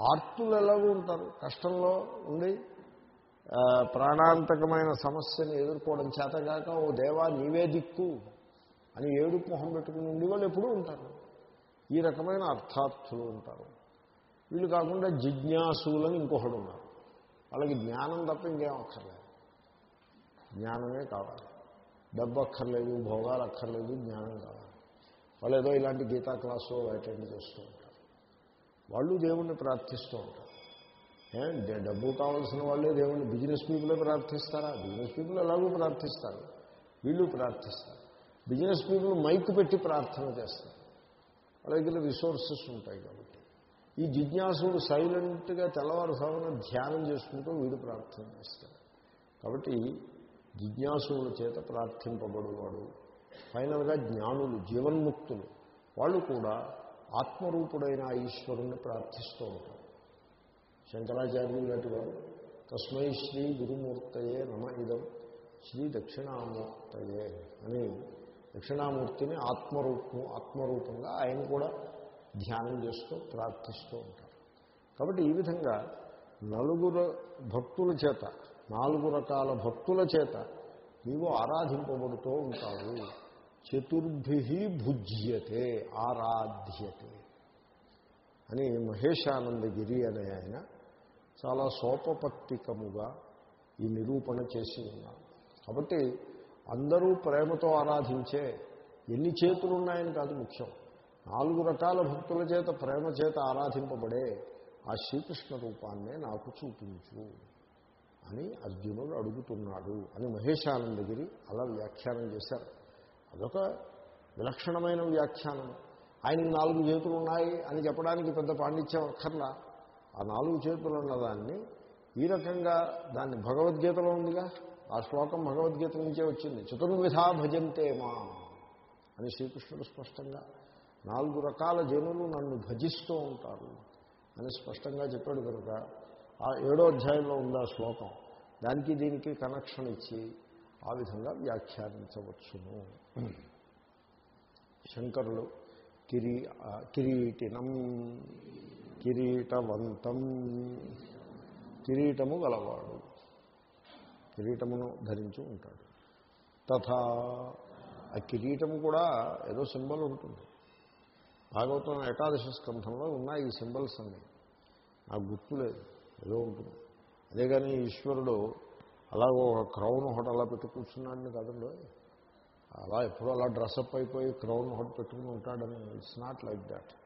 Speaker 1: ఆర్తులు ఎలాగూ ఉంటారు. కష్టంలో ఉండి ప్రాణాంతకమైన సమస్యను ఎదుర్కోవడం చేతగాక ఓ దేవా నీవే దిక్కు అని ఏడుపు మొహం పెట్టుకుని ఉండి వాళ్ళు ఎప్పుడూ ఉంటారు. ఈ రకమైన అర్థార్థులు ఉంటారు. వీళ్ళు కాకుండా జిజ్ఞాసులని ఇంకొకడు ఉన్నారు. వాళ్ళకి జ్ఞానం తప్ప ఇంకేం అక్కర్లేదు. జ్ఞానమే కావాలి. డబ్బు అక్కర్లేదు భోగాలు అక్కర్లేదు జ్ఞానం కావాలి. వాళ్ళు ఏదో ఇలాంటి గీతా క్లాసు అటెండ్ చేస్తూ ఉంటారు. వాళ్ళు దేవుణ్ణి ప్రార్థిస్తూ ఉంటారు. డబ్బు కావాల్సిన వాళ్ళే దేవుణ్ణి బిజినెస్ పీపులే ప్రార్థిస్తారా? బిజినెస్ పీపుల్ ఎలాగూ ప్రార్థిస్తారు. వీళ్ళు ప్రార్థిస్తారు. బిజినెస్ పీపుల్ మైక్ పెట్టి ప్రార్థన చేస్తారు. వాళ్ళ దగ్గర రిసోర్సెస్ ఉంటాయి కాబట్టి. ఈ జిజ్ఞాసుడు సైలెంట్గా తెల్లవారుసామున ధ్యానం చేసుకుంటూ వీడు ప్రార్థన చేస్తాడు. కాబట్టి జిజ్ఞాసుల చేత ప్రార్థింపబడువాడు. ఫైనల్గా జ్ఞానులు జీవన్ముక్తులు వాళ్ళు కూడా ఆత్మరూపుడైన ఆ ఈశ్వరుణ్ణి ప్రార్థిస్తూ ఉంటారు. శంకరాచార్యులు లాంటి వారు తస్మై శ్రీ గురుమూర్తయే నమ ఇదం శ్రీ దక్షిణామూర్తయే అని దక్షిణామూర్తిని ఆత్మరూపం ఆత్మరూపంగా ఆయన కూడా ధ్యానం చేస్తూ ప్రార్థిస్తూ ఉంటారు. కాబట్టి ఈ విధంగా నలుగురు భక్తుల చేత నాలుగు రకాల భక్తుల చేత నీవు ఆరాధింపబడుతూ ఉంటావు. చతుర్భి భుజ్యతే ఆరాధ్యతే అని మహేశానందగిరి అనే ఆయన చాలా సోపపత్తికముగా ఈ నిరూపణ చేసి ఉన్నారు కాబట్టి అందరూ ప్రేమతో ఆరాధించే ఎన్ని చేతులు ఉన్నాయని కాదు ముఖ్యం. నాలుగు రకాల భక్తుల చేత ప్రేమ చేత ఆరాధింపబడే ఆ శ్రీకృష్ణ రూపాన్నే నాకు చూపించు అని అర్జునుడు అడుగుతున్నాడు అని మహేశానందగిరి అలా వ్యాఖ్యానం చేశారు. అదొక విలక్షణమైన వ్యాఖ్యానం. ఆయనకు నాలుగు చేతులు ఉన్నాయి అని చెప్పడానికి పెద్ద పాండిత్యం అక్కర్లా. ఆ నాలుగు చేతులు ఉన్నదాన్ని ఈ రకంగా దాన్ని భగవద్గీతలో ఉందిగా. ఆ శ్లోకం భగవద్గీత నుంచే వచ్చింది. చతుర్విధా భజంతే మా అని శ్రీకృష్ణుడు స్పష్టంగా నాలుగు రకాల జనులు నన్ను భజిస్తూ ఉంటారు అని స్పష్టంగా చెప్పాడు కనుక. ఆ ఏడో అధ్యాయంలో ఉంది ఆ శ్లోకం. దానికి దీనికి కనెక్షన్ ఇచ్చి ఆ విధంగా వ్యాఖ్యానించవచ్చును. శంకరులు కిరీ కిరీటినం కిరీటవంతం. కిరీటము గలవాడు. కిరీటమును ధరించి ఉంటాడు. తథా ఆ కిరీటము కూడా ఏదో సింబల్ ఉంటుంది. భాగవతం ఏకాదశి స్కంధంలో ఉన్నాయి ఈ సింబల్స్ అన్నీ. నాకు గుర్తు లేదు. ఏదో ఉంటుంది. అదే కానీ ఈశ్వరుడు అలాగో ఒక క్రౌన్ ఒకటి అలా పెట్టి కూర్చున్నాడని కాదండి. అలా ఎప్పుడూ అలా డ్రెస్అప్ అయిపోయి క్రౌన్ ఒకటి పెట్టుకుని ఉంటాడని. ఇట్స్ నాట్ లైక్ దాట్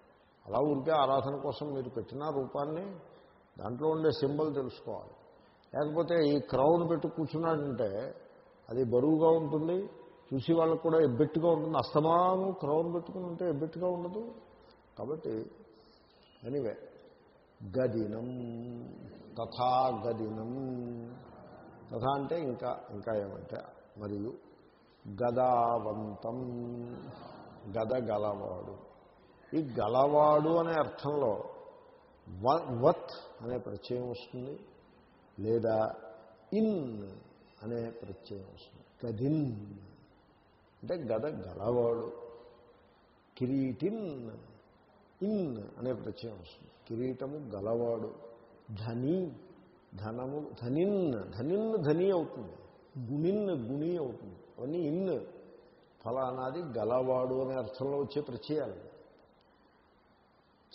Speaker 1: అలా ఊరికే ఆరాధన కోసం మీరు పెట్టిన రూపాన్ని దాంట్లో ఉండే సింబల్ తెలుసుకోవాలి. లేకపోతే ఈ క్రౌన్ పెట్టి కూర్చున్నాడంటే అది బరువుగా ఉంటుంది చూసి వాళ్ళకు కూడా ఎబ్బెట్టుగా ఉంటుంది అస్తమానం క్రౌన్ పెట్టుకుని ఉంటే ఎబ్బెట్టుగా ఉండదు. కాబట్టి ఎనివే గదినం తథా గదినం. తథా అంటే ఇంకా ఇంకా ఏమంటే మరియు గదావంతం గద గలవాడు ఈ గలవాడు అనే అర్థంలో వ- వత్ అనే ప్రత్యయం వస్తుంది లేదా ఇన్ అనే ప్రత్యయం వస్తుంది. గదిన్. అంటే గద గలవాడు. కిరీటిన్. ఇన్ అనే ప్రత్యయం వస్తుంది. కిరీటము గలవాడు. ధని. ధనము ధనిన్. ధనిన్ ధని అవుతుంది. గుణిన్ గుణి అవుతుంది. అవన్నీ ఇన్. ఫలానాది గలవాడు అనే అర్థంలో వచ్చే ప్రత్యయాలు.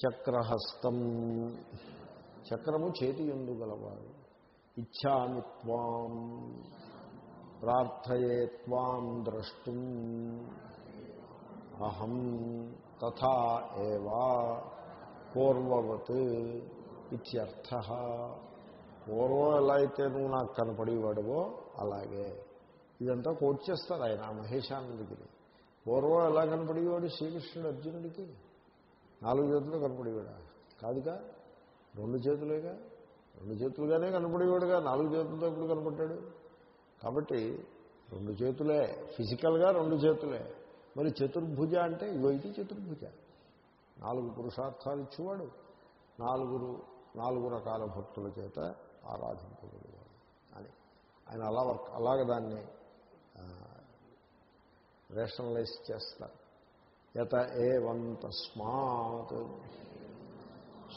Speaker 1: చక్రహస్తం. చక్రము చేతి ఎందు గలవాడు ఇచ్చామి త్వాం. ప్రార్థయే త్వాం ద్రష్టుం. అహం తథా ఏవా పూర్వవత్ ఇత్యర్థ. పూర్వం ఎలా అయితే నువ్వు నాకు కనపడేవాడువో అలాగే. ఇదంతా కోట్ చేస్తారు ఆయన ఆ మహేశానందగిరి పూర్వం ఎలా కనపడేవాడు శ్రీకృష్ణుడు అర్జునుడికి? నాలుగు చేతులు కనపడేవాడా? కాదుగా? రెండు చేతులేగా? రెండు చేతులుగానే కనపడేవాడుగా. నాలుగు చేతులతో ఎప్పుడు కనపడ్డాడు? కాబట్టి రెండు చేతులే. ఫిజికల్గా రెండు చేతులే. మరి చతుర్భుజ అంటే ఇగో ఇది చతుర్భుజ. నాలుగు పురుషార్థాలు ఇచ్చేవాడు. నాలుగురు నాలుగు రకాల భక్తుల చేత ఆరాధింపబడేవాడు. అని. ఆయన అలా అలాగ దాన్ని రేషనలైజ్ చేస్తారు. యత ఏవం తస్మాత్.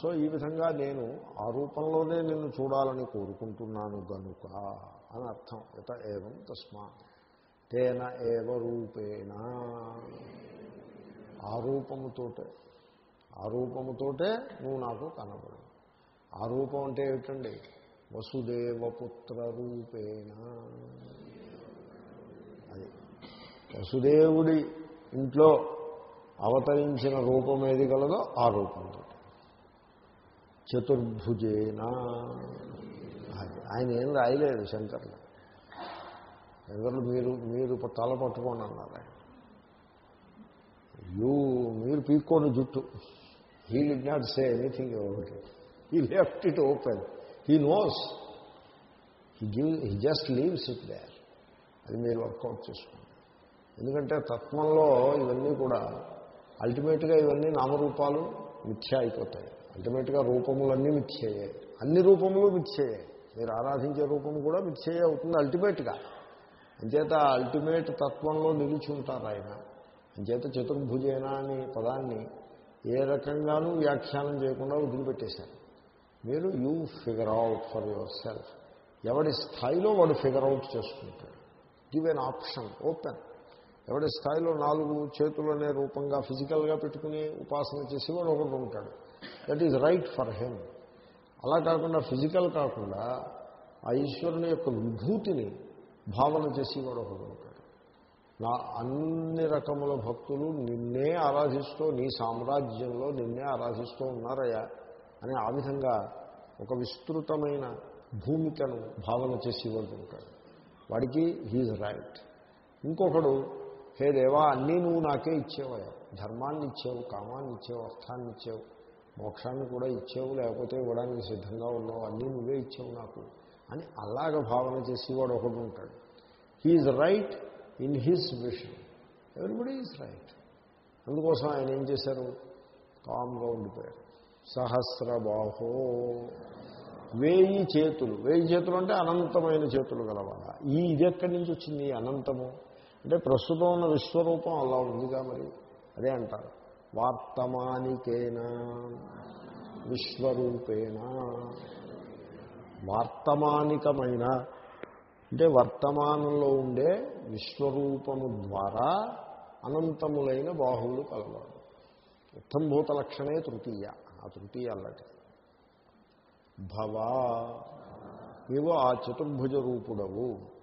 Speaker 1: సో ఈ విధంగా నేను ఆ రూపంలోనే నిన్ను చూడాలని కోరుకుంటున్నాను గనుక అని అర్థం. యత ఏవం తస్మాత్. తేన ఏవ రూపేణ. ఆ రూపముతోటే. ఆ రూపముతోటే నువ్వు నాకు కనబడు. ఆ రూపం అంటే ఏమిటండి? వసుదేవపుత్ర రూపేణ. అది. వసుదేవుడి ఇంట్లో అవతరించిన రూపం ఏది గలదో ఆ రూపంతో చతుర్భుజేన. అది ఆయన ఏం రాయలేదు శంకర్లు శంకర్లు మీరు మీరు తల పట్టుకోండి అన్నారు ఆయన. యూ మీరు పీక్కోండి జుట్టు. He did not say anything about it. He left it open. He knows. He give he just leaves it there. అది మీరు వర్కౌట్ చేసుకోండి. ఎందుకంటే తత్వంలో ఇవన్నీ కూడా అల్టిమేట్గా ఇవన్నీ నామరూపాలు మిథ్య అయిపోతాయి అల్టిమేట్గా రూపములన్నీ మిథ్యయే. అన్ని రూపములు మిథ్యయే. మీరు ఆరాధించే రూపం కూడా మిథ్యయే అవుతుంది అల్టిమేట్గా. అంచేత అల్టిమేట్ తత్వంలో నిలిచి ఉంటారు ఆయన. అంచేత చతుర్భుజేన అనే పదాన్ని ఏ రకంగానూ వ్యాఖ్యానం చేయకుండా వదిలిపెట్టేశారు. మీరు you figure out for your self స్థాయిలో వాడు ఫిగర్ అవుట్ చేసుకుంటాడు. గివ్ ఎన్ ఆప్షన్ ఓపెన్ ఎవడి స్థాయిలో నాలుగు చేతులు అనే రూపంగా ఫిజికల్గా పెట్టుకుని ఉపాసన చేసేవాడు ఒకడు ఉంటాడు. That is right for him అలా కాకుండా ఫిజికల్ కాకుండా ఆ ఈశ్వరుని యొక్క విభూతిని భావన చేసేవాడు ఒకడు ఉంటాడు. నా అన్ని రకముల భక్తులు నిన్నే ఆరాధిస్తూ నీ సామ్రాజ్యంలో నిన్నే ఆరాధిస్తూ ఉన్నారయ్యా అని ఆ విధంగా ఒక విస్తృతమైన భూమికను భావన చేసేవాడు ఉంటాడు. వాడికి హీజ్ రైట్ ఇంకొకడు హే దేవా అన్నీ నువ్వు నాకే ఇచ్చేవయ్యా. ధర్మాన్ని ఇచ్చేవు కామాన్ని ఇచ్చేవు అర్థాన్ని ఇచ్చేవు మోక్షాన్ని కూడా ఇచ్చేవు లేకపోతే ఇవ్వడానికి సిద్ధంగా ఉన్నావు అన్నీ నువ్వే ఇచ్చేవు నాకు అని అలాగ భావన చేసేవాడు ఒకడు ఉంటాడు. He's right in his vision everybody is right అందుకోసం ఆయన ఏం చేశారు? కామ్గా ఉండిపోయారు సహస్రబాహో. వేయి చేతులు. వేయి చేతులు అంటే అనంతమైన చేతులు గలవాల ఈ ఇది ఎక్కడి నుంచి వచ్చింది? అనంతము. అంటే ప్రస్తుతం ఉన్న విశ్వరూపం అలా ఉందిగా మరి. అదే అంటారు. వార్తమానికేనా? విశ్వరూపేణ వార్తమానికమైన? అంటే వర్తమానంలో ఉండే విశ్వరూపము ద్వారా అనంతములైన బాహువులు కలవాడు ఉత్తంభూత లక్షణే తృతీయ. ఆ తృతీయ అల్లటి. భవా నీవు ఆ చతుర్భుజ రూపుడవు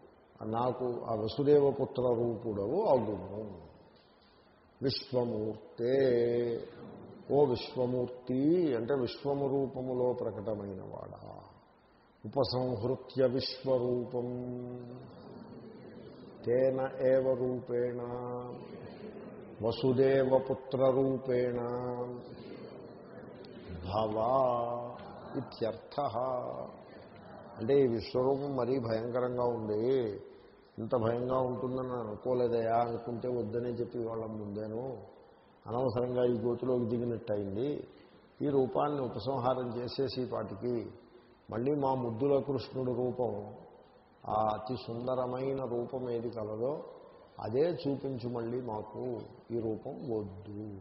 Speaker 1: నాకు ఆ వసుదేవపుత్ర రూపుడవు అగుము విశ్వమూర్తే. ఓ విశ్వమూర్తి అంటే విశ్వము రూపములో ప్రకటమైన వాడా ఉపసంహృత్య విశ్వరూపం. తేన ఏవ రూపేణ. వసుదేవపుత్రరూపేణ భవా ఇత్యర్థ. అంటే ఈ విశ్వరూపం మరీ భయంకరంగా ఉంది. ఇంత భయంగా ఉంటుందని అనుకోలేదయా అనుకుంటే వద్దనే చెప్పి వాళ్ళ ముందేను. అనవసరంగా ఈ గోతులోకి దిగినట్టయింది. ఈ రూపాన్ని ఉపసంహారం చేసేసి పాటికి మళ్ళీ మా ముద్దుల కృష్ణుడు రూపం ఆ అతి సుందరమైన రూపం ఏది కలదో అదే చూపించు మళ్ళీ మాకు ఈ రూపం వద్దు.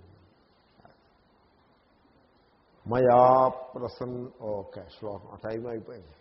Speaker 1: మయా ప్రసన్ ఓకే శ్లోకం ఆ టైం అయిపోయింది.